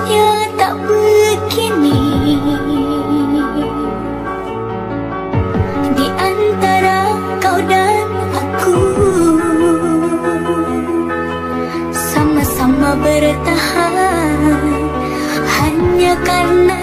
Seharusnya tak begini. Di antara kau dan aku Sama-sama bertahan. Hanya karena